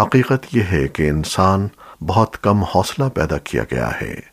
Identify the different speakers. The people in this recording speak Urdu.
Speaker 1: حقیقت یہ ہے کہ انسان بہت کم حوصلہ پیدا کیا گیا ہے۔